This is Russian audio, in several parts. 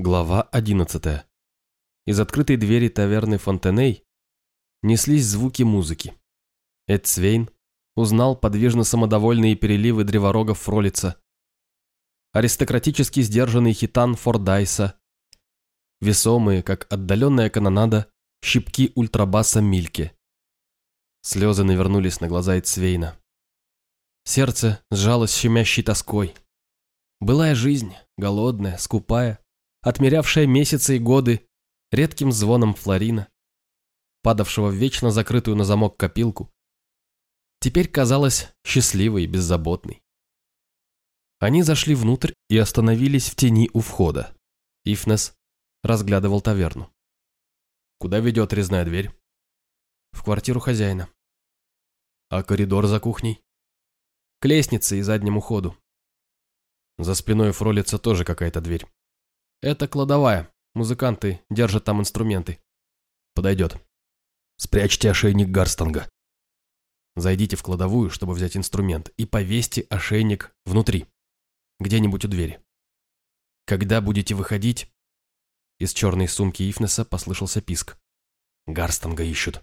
Глава 11. Из открытой двери таверны Фонтеней неслись звуки музыки. Эд Свейн узнал подвижно самодовольные переливы древорогов Фролица, аристократически сдержанный хитан Фордайса, весомые, как отдаленная канонада, щипки ультрабаса Мильки. Слезы навернулись на глаза Эдсвейна. Сердце сжалось щемящей тоской. Былая жизнь, голодная, скупая, отмерявшая месяцы и годы редким звоном флорина, падавшего в вечно закрытую на замок копилку, теперь казалась счастливой и беззаботной. Они зашли внутрь и остановились в тени у входа. Ифнес разглядывал таверну. «Куда ведет резная дверь?» «В квартиру хозяина». «А коридор за кухней?» «К лестнице и заднему ходу». За спиной Фролица тоже какая-то дверь. Это кладовая. Музыканты держат там инструменты. Подойдет. Спрячьте ошейник Гарстанга. Зайдите в кладовую, чтобы взять инструмент, и повесьте ошейник внутри. Где-нибудь у двери. Когда будете выходить... Из черной сумки Ифнеса послышался писк. Гарстанга ищут.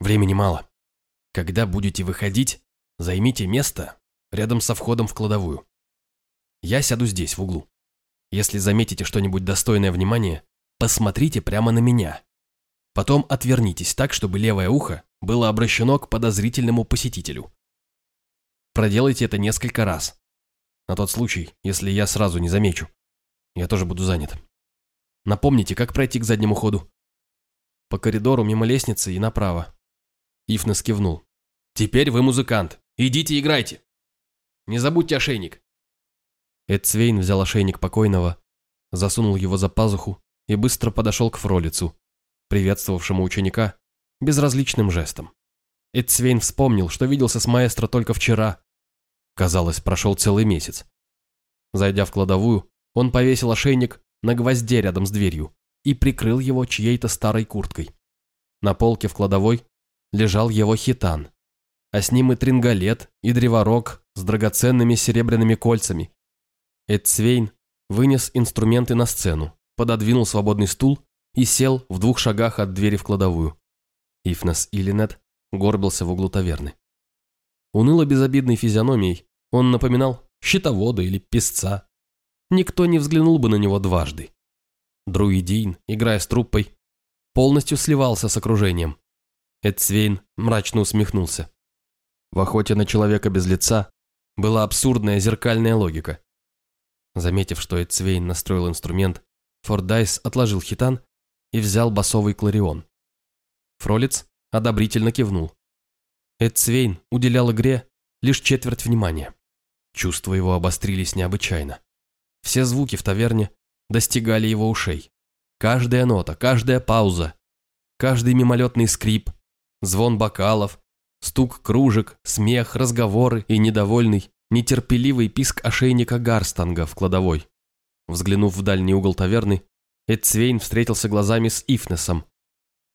Времени мало. Когда будете выходить, займите место рядом со входом в кладовую. Я сяду здесь, в углу. Если заметите что-нибудь достойное внимания, посмотрите прямо на меня. Потом отвернитесь так, чтобы левое ухо было обращено к подозрительному посетителю. Проделайте это несколько раз. На тот случай, если я сразу не замечу. Я тоже буду занят. Напомните, как пройти к заднему ходу. По коридору мимо лестницы и направо. Ифнес кивнул. Теперь вы музыкант. Идите играйте. Не забудьте ошейник. Эдсвейн взял ошейник покойного, засунул его за пазуху и быстро подошел к Фролицу, приветствовавшему ученика безразличным жестом. Эдсвейн вспомнил, что виделся с маэстро только вчера. Казалось, прошел целый месяц. Зайдя в кладовую, он повесил ошейник на гвозде рядом с дверью и прикрыл его чьей-то старой курткой. На полке в кладовой лежал его хитан, а с ним и трингалет, и древорог с драгоценными серебряными кольцами, Эдсвейн вынес инструменты на сцену, пододвинул свободный стул и сел в двух шагах от двери в кладовую. Ифнес Иллинет горбился в углу таверны. Уныло безобидной физиономией он напоминал щитовода или песца. Никто не взглянул бы на него дважды. Друидин, играя с труппой, полностью сливался с окружением. Эдсвейн мрачно усмехнулся. В охоте на человека без лица была абсурдная зеркальная логика. Заметив, что Эдсвейн настроил инструмент, Фордайс отложил хитан и взял басовый кларион. Фролиц одобрительно кивнул. Эдсвейн уделял игре лишь четверть внимания. Чувства его обострились необычайно. Все звуки в таверне достигали его ушей. Каждая нота, каждая пауза, каждый мимолетный скрип, звон бокалов, стук кружек, смех, разговоры и недовольный, нетерпеливый писк ошейника Гарстанга в кладовой. Взглянув в дальний угол таверны, Эдцвейн встретился глазами с Ифнесом.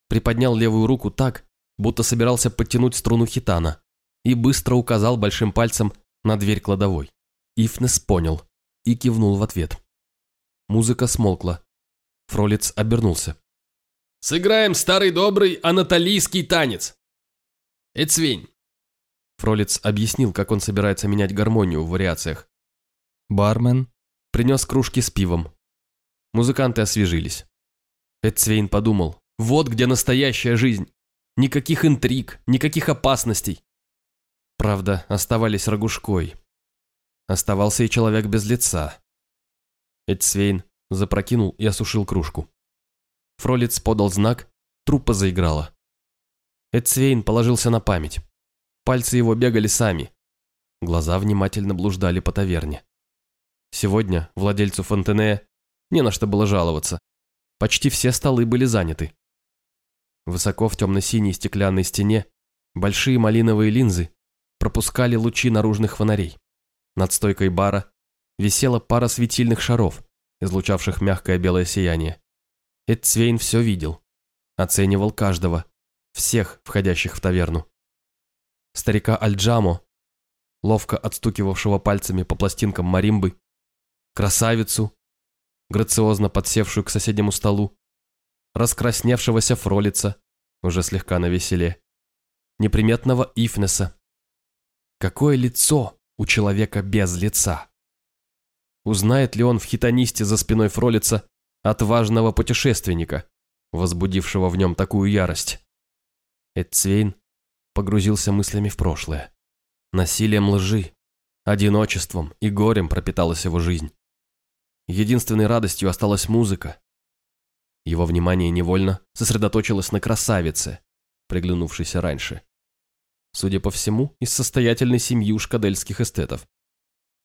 Приподнял левую руку так, будто собирался подтянуть струну хитана, и быстро указал большим пальцем на дверь кладовой. Ифнес понял и кивнул в ответ. Музыка смолкла. Фролиц обернулся. «Сыграем старый добрый анатолийский танец!» «Эцвень, Фролиц объяснил, как он собирается менять гармонию в вариациях. Бармен принес кружки с пивом. Музыканты освежились. Эдсвейн подумал, вот где настоящая жизнь. Никаких интриг, никаких опасностей. Правда, оставались рогушкой. Оставался и человек без лица. Эдсвейн запрокинул и осушил кружку. Фролиц подал знак, труппа заиграла. Эдсвейн положился на память. Пальцы его бегали сами. Глаза внимательно блуждали по таверне. Сегодня владельцу Фонтенея не на что было жаловаться. Почти все столы были заняты. Высоко в темно-синей стеклянной стене большие малиновые линзы пропускали лучи наружных фонарей. Над стойкой бара висела пара светильных шаров, излучавших мягкое белое сияние. Эдцвейн все видел, оценивал каждого, всех входящих в таверну старика Альджамо, ловко отстукивавшего пальцами по пластинкам маримбы, красавицу, грациозно подсевшую к соседнему столу, раскрасневшегося Фролица, уже слегка навеселе, неприметного Ифнеса. Какое лицо у человека без лица? Узнает ли он в хитонисте за спиной Фролица отважного путешественника, возбудившего в нем такую ярость? Эдцвейн погрузился мыслями в прошлое. Насилием лжи, одиночеством и горем пропиталась его жизнь. Единственной радостью осталась музыка. Его внимание невольно сосредоточилось на красавице, приглянувшейся раньше. Судя по всему, из состоятельной семьи у шкадельских эстетов.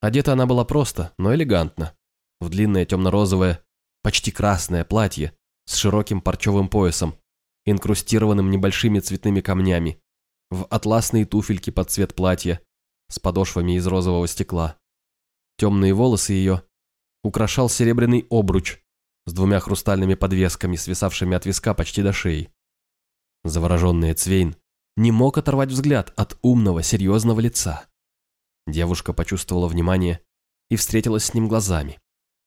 Одета она была просто, но элегантно. В длинное темно-розовое, почти красное платье с широким парчевым поясом, инкрустированным небольшими цветными камнями, в атласные туфельки под цвет платья, с подошвами из розового стекла. Темные волосы ее украшал серебряный обруч с двумя хрустальными подвесками, свисавшими от виска почти до шеи. Завороженный Цвейн не мог оторвать взгляд от умного, серьезного лица. Девушка почувствовала внимание и встретилась с ним глазами.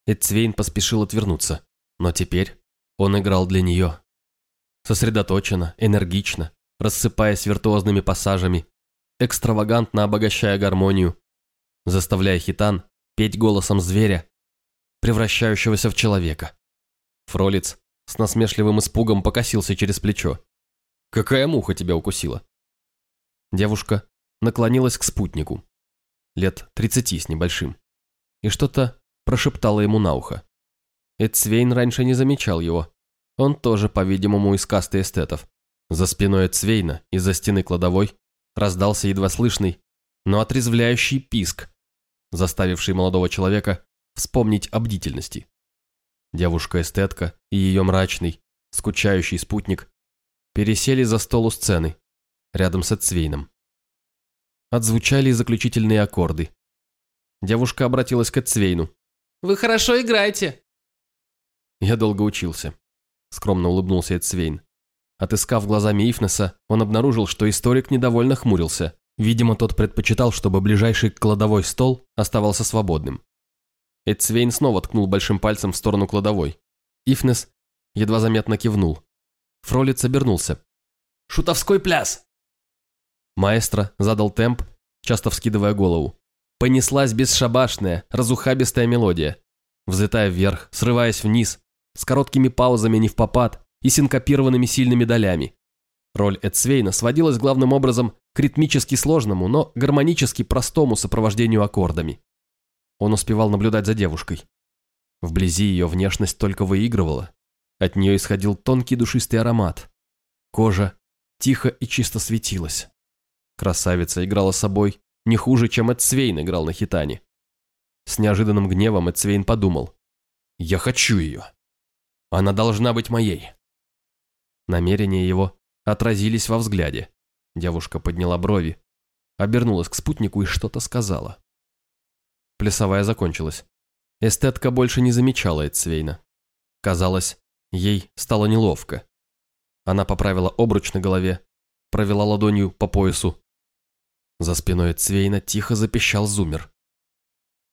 Эдцвейн поспешил отвернуться, но теперь он играл для нее. Сосредоточенно, энергично, рассыпаясь виртуозными пассажами, экстравагантно обогащая гармонию, заставляя хитан петь голосом зверя, превращающегося в человека. Фролиц с насмешливым испугом покосился через плечо. «Какая муха тебя укусила?» Девушка наклонилась к спутнику, лет тридцати с небольшим, и что-то прошептала ему на ухо. Эдсвейн раньше не замечал его. Он тоже, по-видимому, из касты эстетов. За спиной Эдсвейна, из-за стены кладовой, раздался едва слышный, но отрезвляющий писк, заставивший молодого человека вспомнить о бдительности. Девушка-эстетка и ее мрачный, скучающий спутник пересели за стол у сцены, рядом с Эдсвейном. Отзвучали заключительные аккорды. Девушка обратилась к Эдсвейну. «Вы хорошо играете!» «Я долго учился», — скромно улыбнулся Эдсвейн. Отыскав глазами Ифнеса, он обнаружил, что историк недовольно хмурился. Видимо, тот предпочитал, чтобы ближайший к кладовой стол оставался свободным. Эдсвейн снова ткнул большим пальцем в сторону кладовой. Ифнес едва заметно кивнул. Фролиц обернулся. «Шутовской пляс!» Маэстро задал темп, часто вскидывая голову. Понеслась бесшабашная, разухабистая мелодия, взлетая вверх, срываясь вниз, с короткими паузами не в попад, и синкопированными сильными долями. Роль Эдсвейна сводилась главным образом к ритмически сложному, но гармонически простому сопровождению аккордами. Он успевал наблюдать за девушкой. Вблизи ее внешность только выигрывала. От нее исходил тонкий душистый аромат. Кожа тихо и чисто светилась. Красавица играла собой не хуже, чем Эдсвейн играл на хитане. С неожиданным гневом Эдсвейн подумал. «Я хочу ее. Она должна быть моей». Намерения его отразились во взгляде. Девушка подняла брови, обернулась к спутнику и что-то сказала. Плясовая закончилась. Эстетка больше не замечала Эдсвейна. Казалось, ей стало неловко. Она поправила обруч на голове, провела ладонью по поясу. За спиной Эдсвейна тихо запищал зумер.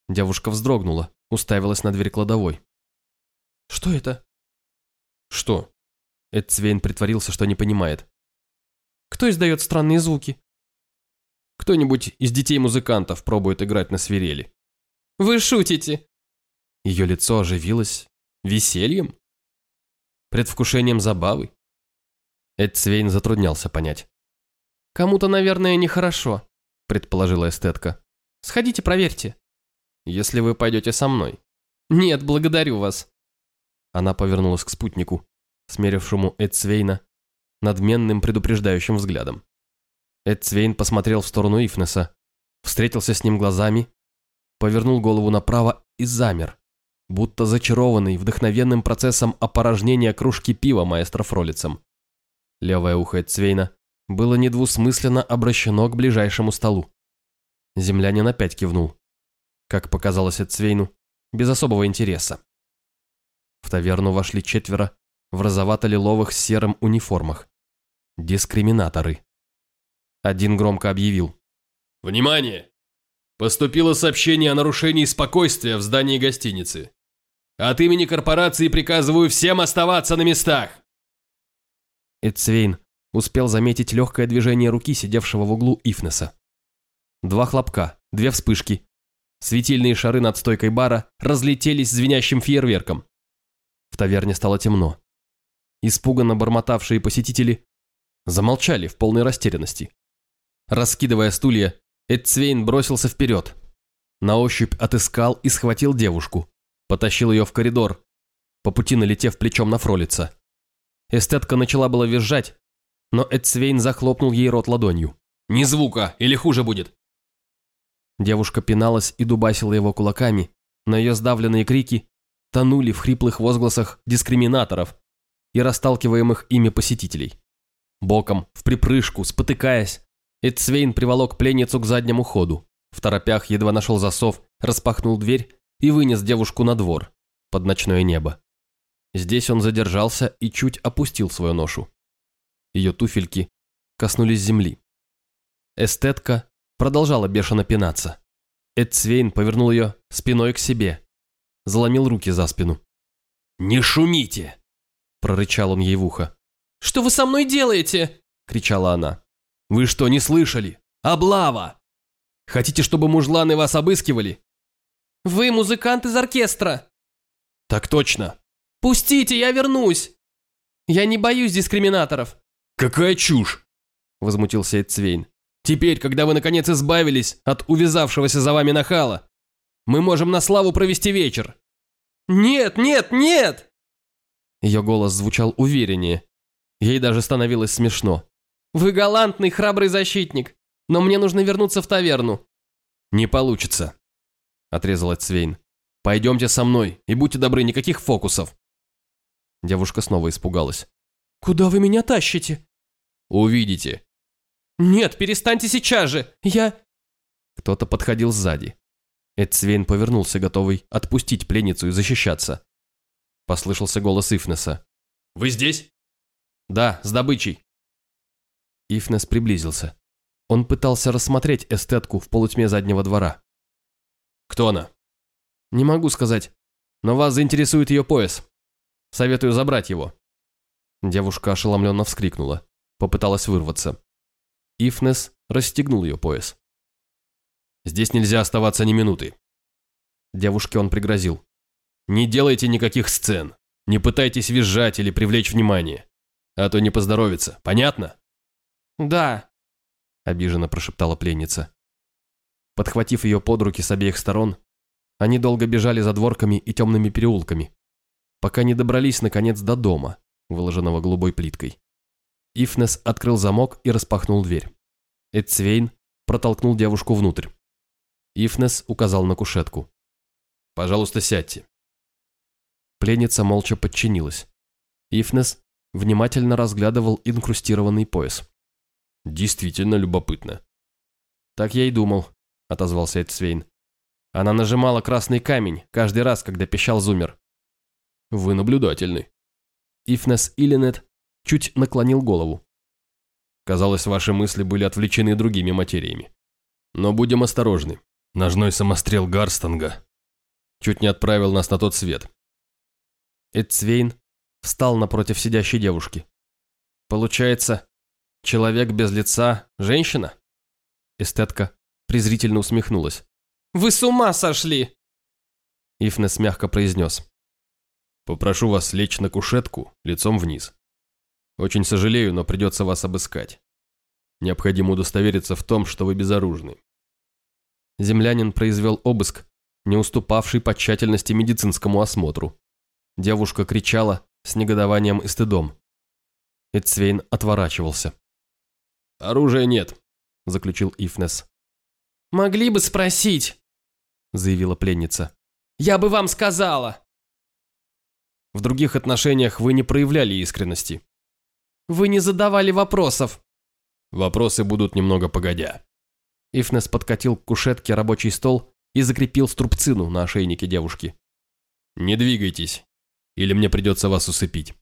Девушка вздрогнула, уставилась на дверь кладовой. «Что это?» «Что?» Эдцвейн притворился, что не понимает. «Кто издает странные звуки?» «Кто-нибудь из детей-музыкантов пробует играть на свирели». «Вы шутите?» Ее лицо оживилось весельем? Предвкушением забавы? Эдцвейн затруднялся понять. «Кому-то, наверное, нехорошо», — предположила эстетка. «Сходите, проверьте». «Если вы пойдете со мной». «Нет, благодарю вас». Она повернулась к спутнику смерившему Эдсвейна надменным предупреждающим взглядом. Эдсвейн посмотрел в сторону Ифнеса, встретился с ним глазами, повернул голову направо и замер, будто зачарованный вдохновенным процессом опорожнения кружки пива маэстро Фролицем. Левое ухо Эдсвейна было недвусмысленно обращено к ближайшему столу. Землянин опять кивнул. Как показалось Эдсвейну, без особого интереса. В таверну вошли четверо в розовато-лиловых с серым униформах. Дискриминаторы. Один громко объявил. «Внимание! Поступило сообщение о нарушении спокойствия в здании гостиницы. От имени корпорации приказываю всем оставаться на местах!» Эдсвейн успел заметить легкое движение руки сидевшего в углу Ифнеса. Два хлопка, две вспышки. Светильные шары над стойкой бара разлетелись звенящим фейерверком. В таверне стало темно. Испуганно бормотавшие посетители замолчали в полной растерянности. Раскидывая стулья, Эдцвейн бросился вперед. На ощупь отыскал и схватил девушку. Потащил ее в коридор, по пути налетев плечом на Фролица. Эстетка начала было визжать, но Эдцвейн захлопнул ей рот ладонью. «Ни звука, или хуже будет!» Девушка пиналась и дубасила его кулаками, но ее сдавленные крики тонули в хриплых возгласах дискриминаторов и расталкиваемых ими посетителей. Боком, в припрыжку, спотыкаясь, Эдсвейн приволок пленницу к заднему ходу. В торопях едва нашел засов, распахнул дверь и вынес девушку на двор, под ночное небо. Здесь он задержался и чуть опустил свою ношу. Ее туфельки коснулись земли. Эстетка продолжала бешено пинаться. Эдсвейн повернул ее спиной к себе, заломил руки за спину. «Не шумите!» – прорычал он ей в ухо. «Что вы со мной делаете?» – кричала она. «Вы что, не слышали? Облава! Хотите, чтобы мужланы вас обыскивали?» «Вы музыкант из оркестра!» «Так точно!» «Пустите, я вернусь!» «Я не боюсь дискриминаторов!» «Какая чушь!» – возмутился Эдцвейн. «Теперь, когда вы наконец избавились от увязавшегося за вами нахала, мы можем на славу провести вечер!» «Нет, нет, нет!» Ее голос звучал увереннее. Ей даже становилось смешно. «Вы галантный, храбрый защитник, но мне нужно вернуться в таверну». «Не получится», – отрезал Эдцвейн. «Пойдемте со мной и будьте добры, никаких фокусов». Девушка снова испугалась. «Куда вы меня тащите?» «Увидите». «Нет, перестаньте сейчас же! Я...» Кто-то подходил сзади. Эдсвейн повернулся, готовый отпустить пленницу и защищаться. Послышался голос Ифнеса. «Вы здесь?» «Да, с добычей». Ифнес приблизился. Он пытался рассмотреть эстетку в полутьме заднего двора. «Кто она?» «Не могу сказать, но вас заинтересует ее пояс. Советую забрать его». Девушка ошеломленно вскрикнула. Попыталась вырваться. Ифнес расстегнул ее пояс. «Здесь нельзя оставаться ни минуты». Девушке он пригрозил. «Не делайте никаких сцен. Не пытайтесь визжать или привлечь внимание. А то не поздоровится. Понятно?» «Да», – обиженно прошептала пленница. Подхватив ее под руки с обеих сторон, они долго бежали за дворками и темными переулками, пока не добрались, наконец, до дома, выложенного голубой плиткой. Ифнес открыл замок и распахнул дверь. Эдцвейн протолкнул девушку внутрь. Ифнес указал на кушетку. «Пожалуйста, сядьте». Пленница молча подчинилась. Ифнес внимательно разглядывал инкрустированный пояс. «Действительно любопытно». «Так я и думал», — отозвался Эдсвейн. Она нажимала красный камень каждый раз, когда пищал зумер. «Вы наблюдательны». Ифнес Иллинет чуть наклонил голову. Казалось, ваши мысли были отвлечены другими материями. Но будем осторожны. Ножной самострел Гарстанга чуть не отправил нас на тот свет. Эдцвейн встал напротив сидящей девушки. Получается, человек без лица – женщина? Эстетка презрительно усмехнулась. «Вы с ума сошли!» Ифнес мягко произнес. «Попрошу вас лечь на кушетку лицом вниз. Очень сожалею, но придется вас обыскать. Необходимо удостовериться в том, что вы безоружны». Землянин произвел обыск, не уступавший по тщательности медицинскому осмотру. Девушка кричала с негодованием и стыдом. Эдсвейн отворачивался. «Оружия нет», – заключил Ифнес. «Могли бы спросить», – заявила пленница. «Я бы вам сказала». В других отношениях вы не проявляли искренности. Вы не задавали вопросов. Вопросы будут немного погодя. Ифнес подкатил к кушетке рабочий стол и закрепил струбцину на ошейнике девушки. «Не двигайтесь, или мне придется вас усыпить».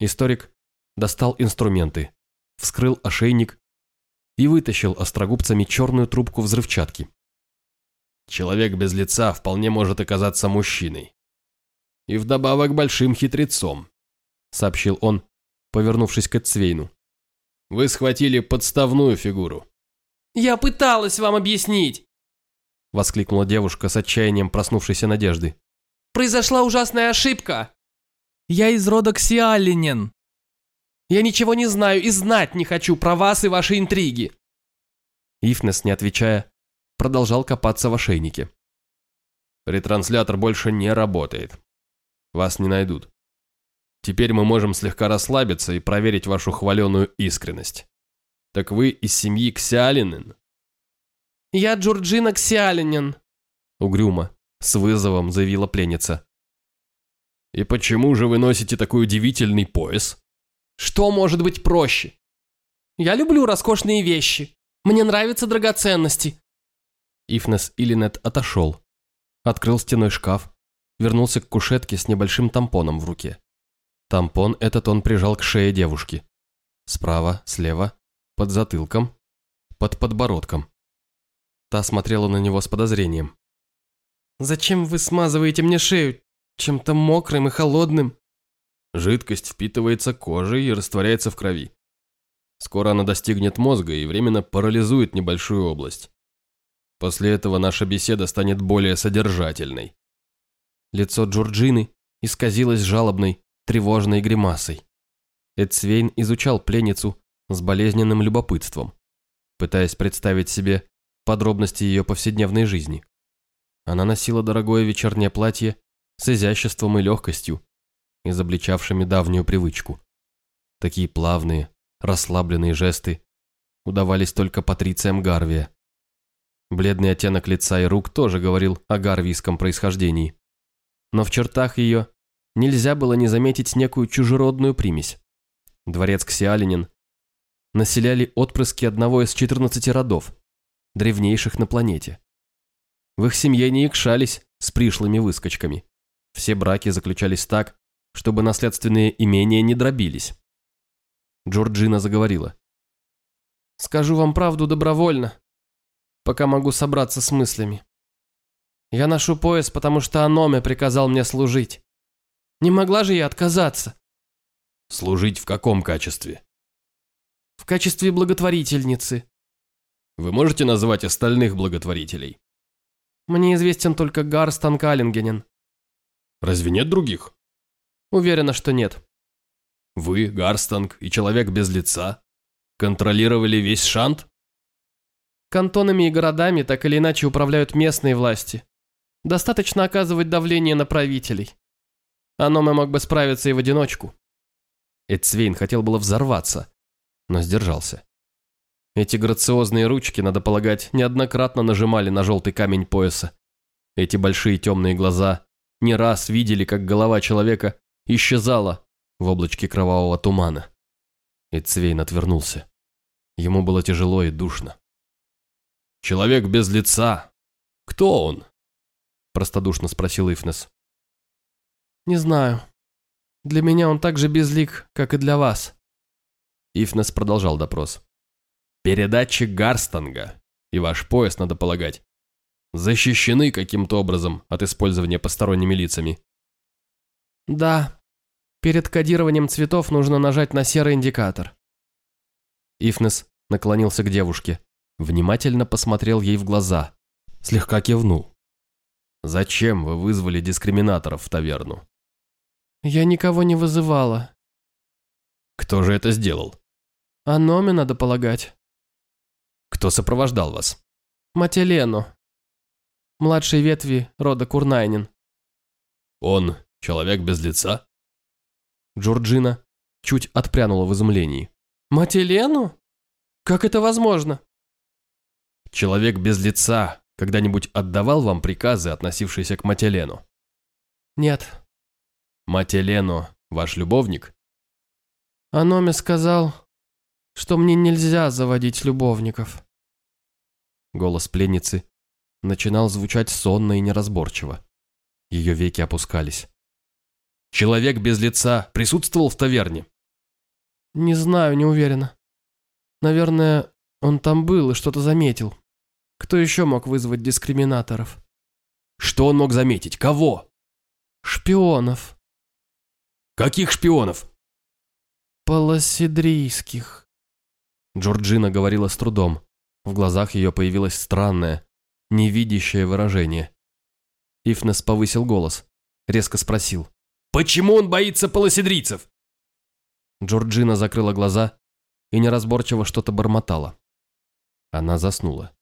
Историк достал инструменты, вскрыл ошейник и вытащил острогубцами черную трубку взрывчатки. Человек без лица вполне может оказаться мужчиной. и вдобавок большим хитрецом», — сообщил он, повернувшись к Эцвейну. «Вы схватили подставную фигуру». «Я пыталась вам объяснить!» — воскликнула девушка с отчаянием проснувшейся надежды. «Произошла ужасная ошибка! Я из рода Ксиалинен. Я ничего не знаю и знать не хочу про вас и ваши интриги!» Ифнес, не отвечая, продолжал копаться в ошейнике. «Ретранслятор больше не работает. Вас не найдут. Теперь мы можем слегка расслабиться и проверить вашу хваленую искренность. Так вы из семьи Ксиалинен?» «Я Джорджина Ксиалинен», — угрюмо, с вызовом заявила пленница. «И почему же вы носите такой удивительный пояс?» «Что может быть проще? Я люблю роскошные вещи. Мне нравятся драгоценности». Ифнес Илинет отошел, открыл стеной шкаф, вернулся к кушетке с небольшим тампоном в руке. Тампон этот он прижал к шее девушки. Справа, слева, под затылком, под подбородком. Та смотрела на него с подозрением. «Зачем вы смазываете мне шею чем-то мокрым и холодным?» Жидкость впитывается кожей и растворяется в крови. Скоро она достигнет мозга и временно парализует небольшую область. После этого наша беседа станет более содержательной. Лицо Джорджины исказилось жалобной, тревожной гримасой. Эдсвейн изучал пленницу с болезненным любопытством, пытаясь представить себе подробности ее повседневной жизни. Она носила дорогое вечернее платье с изяществом и легкостью, изобличавшими давнюю привычку. Такие плавные, расслабленные жесты удавались только патрициям Гарвия. Бледный оттенок лица и рук тоже говорил о гарвийском происхождении. Но в чертах ее нельзя было не заметить некую чужеродную примесь. Дворец Ксиалинин населяли отпрыски одного из 14 родов, древнейших на планете. В их семье не икшались с пришлыми выскочками. Все браки заключались так, чтобы наследственные имения не дробились. Джорджина заговорила. «Скажу вам правду добровольно, пока могу собраться с мыслями. Я ношу пояс, потому что Аноме приказал мне служить. Не могла же я отказаться?» «Служить в каком качестве?» «В качестве благотворительницы. Вы можете назвать остальных благотворителей? Мне известен только Гарстан Каллингенен. Разве нет других? Уверена, что нет. Вы, Гарстанг и человек без лица, контролировали весь Шант? Кантонами и городами так или иначе управляют местные власти. Достаточно оказывать давление на правителей. Аноме мог бы справиться и в одиночку. Эдсвейн хотел было взорваться, но сдержался. Эти грациозные ручки, надо полагать, неоднократно нажимали на желтый камень пояса. Эти большие темные глаза не раз видели, как голова человека исчезала в облачке кровавого тумана. И Цвейн отвернулся. Ему было тяжело и душно. «Человек без лица. Кто он?» Простодушно спросил Ифнес. «Не знаю. Для меня он так же безлик, как и для вас». Ифнес продолжал допрос. Передатчик Гарстанга и ваш пояс, надо полагать, защищены каким-то образом от использования посторонними лицами. Да. Перед кодированием цветов нужно нажать на серый индикатор. Ифнес наклонился к девушке, внимательно посмотрел ей в глаза, слегка кивнул. «Зачем вы вызвали дискриминаторов в таверну?» «Я никого не вызывала». «Кто же это сделал?» «А Номи, надо полагать». Кто сопровождал вас? Мателену. Младшей ветви рода Курнайнин. Он человек без лица? Джорджина чуть отпрянула в изумлении. Мателену? Как это возможно? Человек без лица когда-нибудь отдавал вам приказы, относившиеся к Мателену? Нет. Мателену ваш любовник? Аноме сказал, что мне нельзя заводить любовников. Голос пленницы начинал звучать сонно и неразборчиво. Ее веки опускались. «Человек без лица присутствовал в таверне?» «Не знаю, не уверена. Наверное, он там был и что-то заметил. Кто еще мог вызвать дискриминаторов?» «Что он мог заметить? Кого?» Шпионов. Каких шпионов? Полоседрийских. Джорджина говорила с трудом. В глазах ее появилось странное, невидящее выражение. Ифнес повысил голос, резко спросил. Почему он боится полоседрийцев? Джорджина закрыла глаза и неразборчиво что-то бормотала. Она заснула.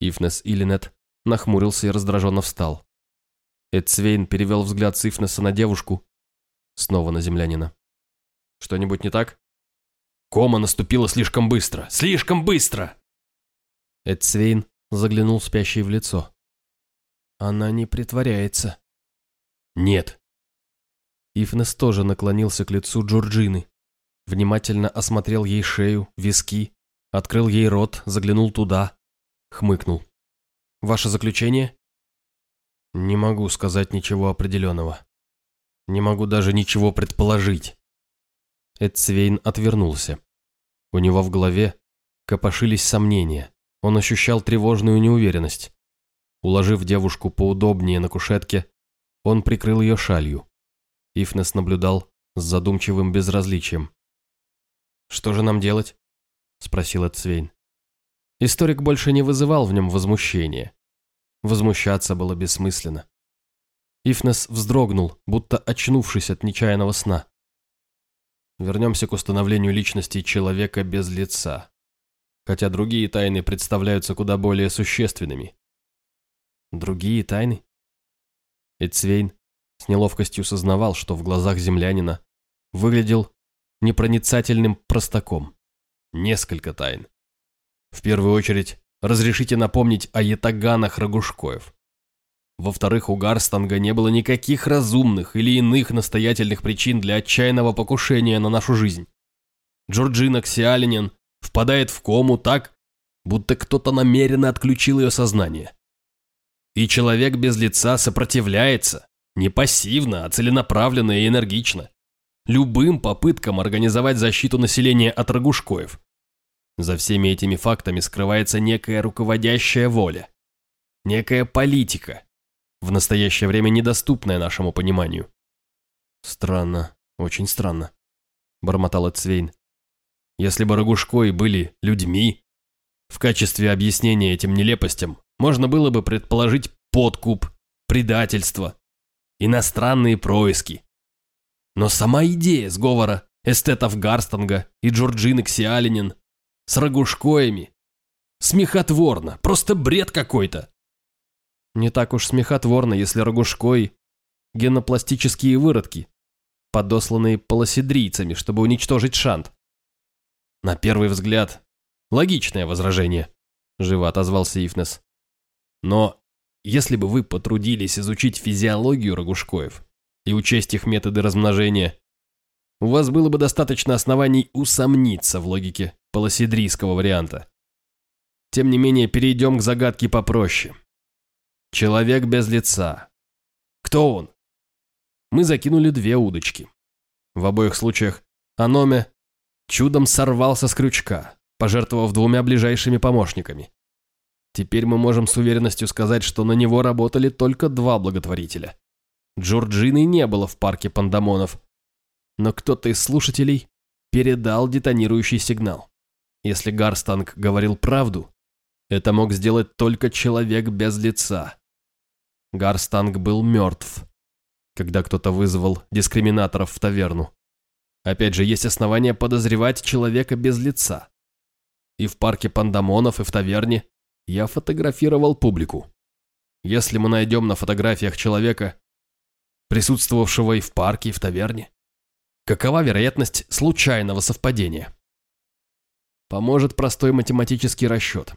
Ифнес Иллинет нахмурился и раздраженно встал. Эдсвейн перевел взгляд с Ифнеса на девушку, снова на землянина. «Что-нибудь не так?» Кома наступила слишком быстро. Слишком быстро! Эдсвейн заглянул спящей в лицо. Она не притворяется. Нет. Ифнес тоже наклонился к лицу Джорджины. Внимательно осмотрел ей шею, виски, открыл ей рот, заглянул туда, хмыкнул. «Ваше заключение?» «Не могу сказать ничего определенного. Не могу даже ничего предположить». Эдсвейн отвернулся. У него в голове копошились сомнения. Он ощущал тревожную неуверенность. Уложив девушку поудобнее на кушетке, он прикрыл ее шалью. Ифнес наблюдал с задумчивым безразличием. «Что же нам делать?» – спросил Эдсвейн. Историк больше не вызывал в нем возмущения. Возмущаться было бессмысленно. Ифнес вздрогнул, будто очнувшись от нечаянного сна. Вернемся к установлению личности человека без лица. Хотя другие тайны представляются куда более существенными. Другие тайны? Эцвейн с неловкостью сознавал, что в глазах землянина выглядел непроницательным простаком. Несколько тайн. В первую очередь, разрешите напомнить о ятаганах Рогушкоев. Во-вторых, у Гарстанга не было никаких разумных или иных настоятельных причин для отчаянного покушения на нашу жизнь. Джорджина Ксиалинин впадает в кому так, будто кто-то намеренно отключил ее сознание. И человек без лица сопротивляется, не пассивно, а целенаправленно и энергично, любым попыткам организовать защиту населения от Рогушкоев. За всеми этими фактами скрывается некая руководящая воля, некая политика, в настоящее время недоступное нашему пониманию. Странно, очень странно, бормотал Эцвейн. Если бы Рогушкои были людьми, в качестве объяснения этим нелепостям можно было бы предположить подкуп, предательство, иностранные происки. Но сама идея сговора эстетов Гарстанга и Джорджины Ксиалинин с Рогушкоями смехотворно, просто бред какой-то. Не так уж смехотворно, если Рогушкой – генопластические выродки, подосланные полоседрийцами, чтобы уничтожить Шант. На первый взгляд, логичное возражение, живо отозвался Ифнес. Но если бы вы потрудились изучить физиологию Рогушкоев и учесть их методы размножения, у вас было бы достаточно оснований усомниться в логике полоседрийского варианта. Тем не менее, перейдем к загадке попроще. Человек без лица. Кто он? Мы закинули две удочки. В обоих случаях Аноме чудом сорвался с крючка, пожертвовав двумя ближайшими помощниками. Теперь мы можем с уверенностью сказать, что на него работали только два благотворителя. Джорджины не было в парке пандамонов, но кто-то из слушателей передал детонирующий сигнал. Если Гарстанг говорил правду, это мог сделать только человек без лица. Гарстанг был мертв, когда кто-то вызвал дискриминаторов в таверну. Опять же, есть основания подозревать человека без лица. И в парке пандамонов, и в таверне я фотографировал публику. Если мы найдем на фотографиях человека, присутствовавшего и в парке, и в таверне, какова вероятность случайного совпадения? Поможет простой математический расчет.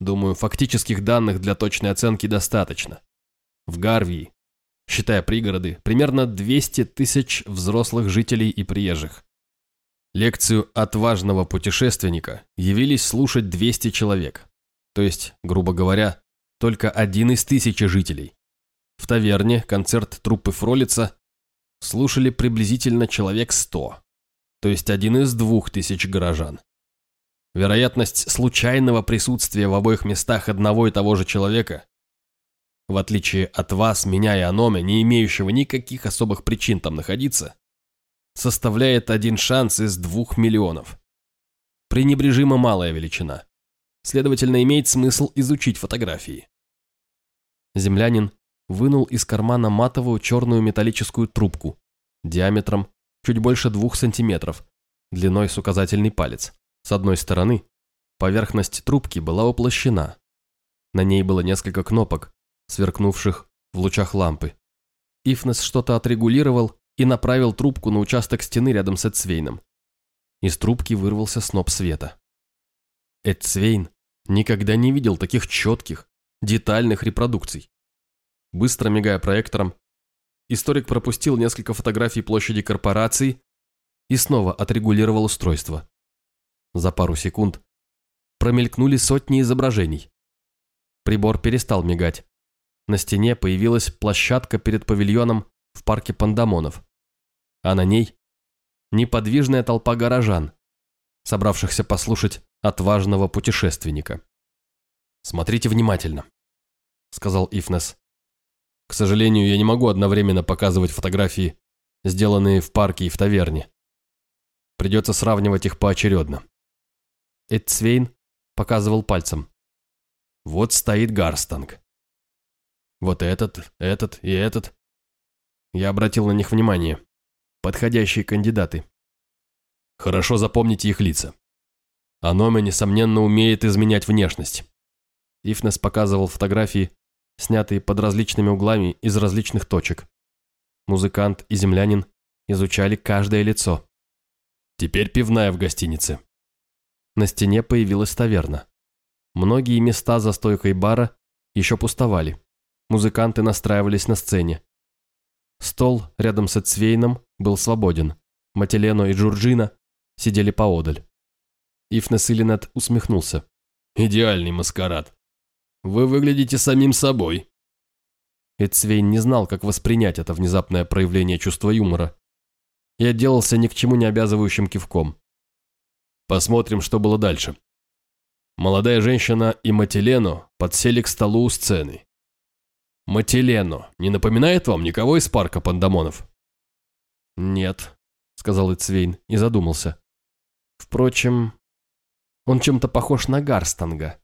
Думаю, фактических данных для точной оценки достаточно. В Гарвии, считая пригороды, примерно 200 тысяч взрослых жителей и приезжих. Лекцию отважного путешественника явились слушать 200 человек, то есть, грубо говоря, только один из тысячи жителей. В таверне концерт труппы Фролица слушали приблизительно человек 100, то есть один из двух тысяч горожан. Вероятность случайного присутствия в обоих местах одного и того же человека в отличие от вас, меня и Аноме, не имеющего никаких особых причин там находиться, составляет один шанс из двух миллионов. Пренебрежимо малая величина. Следовательно, имеет смысл изучить фотографии. Землянин вынул из кармана матовую черную металлическую трубку диаметром чуть больше двух сантиметров, длиной с указательный палец. С одной стороны, поверхность трубки была уплощена. На ней было несколько кнопок, сверкнувших в лучах лампы. Ифнес что-то отрегулировал и направил трубку на участок стены рядом с Эдсвейном. Из трубки вырвался сноп света. Эдсвейн никогда не видел таких четких, детальных репродукций. Быстро мигая проектором, историк пропустил несколько фотографий площади корпорации и снова отрегулировал устройство. За пару секунд промелькнули сотни изображений. Прибор перестал мигать. На стене появилась площадка перед павильоном в парке Пандамонов, а на ней неподвижная толпа горожан, собравшихся послушать отважного путешественника. «Смотрите внимательно», — сказал Ифнес. «К сожалению, я не могу одновременно показывать фотографии, сделанные в парке и в таверне. Придется сравнивать их поочередно». Эдцвейн показывал пальцем. «Вот стоит Гарстанг. Вот этот, этот и этот. Я обратил на них внимание. Подходящие кандидаты. Хорошо запомните их лица. Аноме, несомненно, умеет изменять внешность. Ифнес показывал фотографии, снятые под различными углами из различных точек. Музыкант и землянин изучали каждое лицо. Теперь пивная в гостинице. На стене появилась таверна. Многие места за стойкой бара еще пустовали. Музыканты настраивались на сцене. Стол рядом с Эцвейном был свободен. Мателено и Джорджина сидели поодаль. Ифнес Иллинет усмехнулся. «Идеальный маскарад. Вы выглядите самим собой». Эцвейн не знал, как воспринять это внезапное проявление чувства юмора. И отделался ни к чему не обязывающим кивком. Посмотрим, что было дальше. Молодая женщина и Мателено подсели к столу у сцены. Мателено не напоминает вам никого из парка пандамонов?» «Нет», — сказал Ицвейн и задумался. «Впрочем, он чем-то похож на Гарстанга».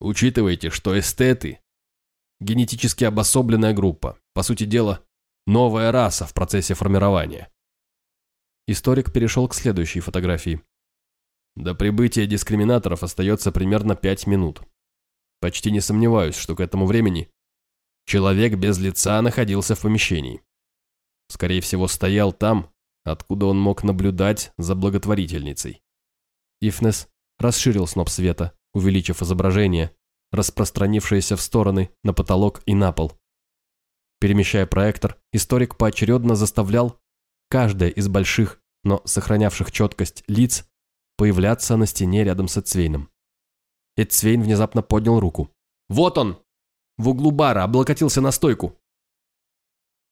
«Учитывайте, что эстеты — генетически обособленная группа, по сути дела, новая раса в процессе формирования». Историк перешел к следующей фотографии. До прибытия дискриминаторов остается примерно пять минут. Почти не сомневаюсь, что к этому времени Человек без лица находился в помещении. Скорее всего, стоял там, откуда он мог наблюдать за благотворительницей. Ифнес расширил сноп света, увеличив изображение, распространившееся в стороны, на потолок и на пол. Перемещая проектор, историк поочередно заставлял каждое из больших, но сохранявших четкость лиц появляться на стене рядом с Эцвейном. Эцвейн внезапно поднял руку. «Вот он!» В углу бара, облокотился на стойку.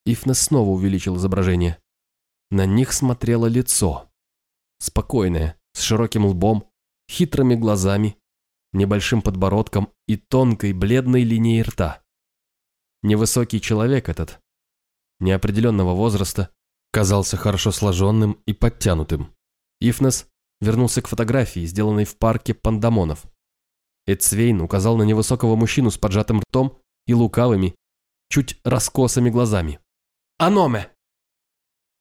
Ифнес снова увеличил изображение. На них смотрело лицо. Спокойное, с широким лбом, хитрыми глазами, небольшим подбородком и тонкой бледной линией рта. Невысокий человек этот, неопределенного возраста, казался хорошо сложенным и подтянутым. Ифнес вернулся к фотографии, сделанной в парке Пандамонов. Эдсвейн указал на невысокого мужчину с поджатым ртом и лукавыми, чуть раскосыми глазами. «Аноме!»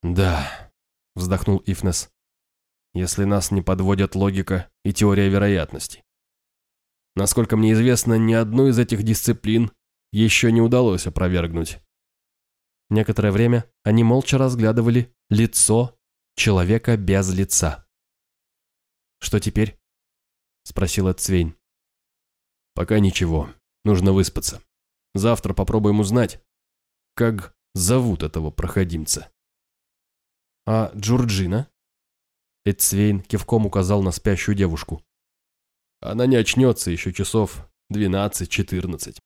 «Да», — вздохнул Ифнес, — «если нас не подводят логика и теория вероятности. Насколько мне известно, ни одну из этих дисциплин еще не удалось опровергнуть». Некоторое время они молча разглядывали лицо человека без лица. «Что теперь?» — спросил Эдсвейн. Пока ничего. Нужно выспаться. Завтра попробуем узнать, как зовут этого проходимца. А Джорджина? Эдсвейн кивком указал на спящую девушку. Она не очнется еще часов 12-14.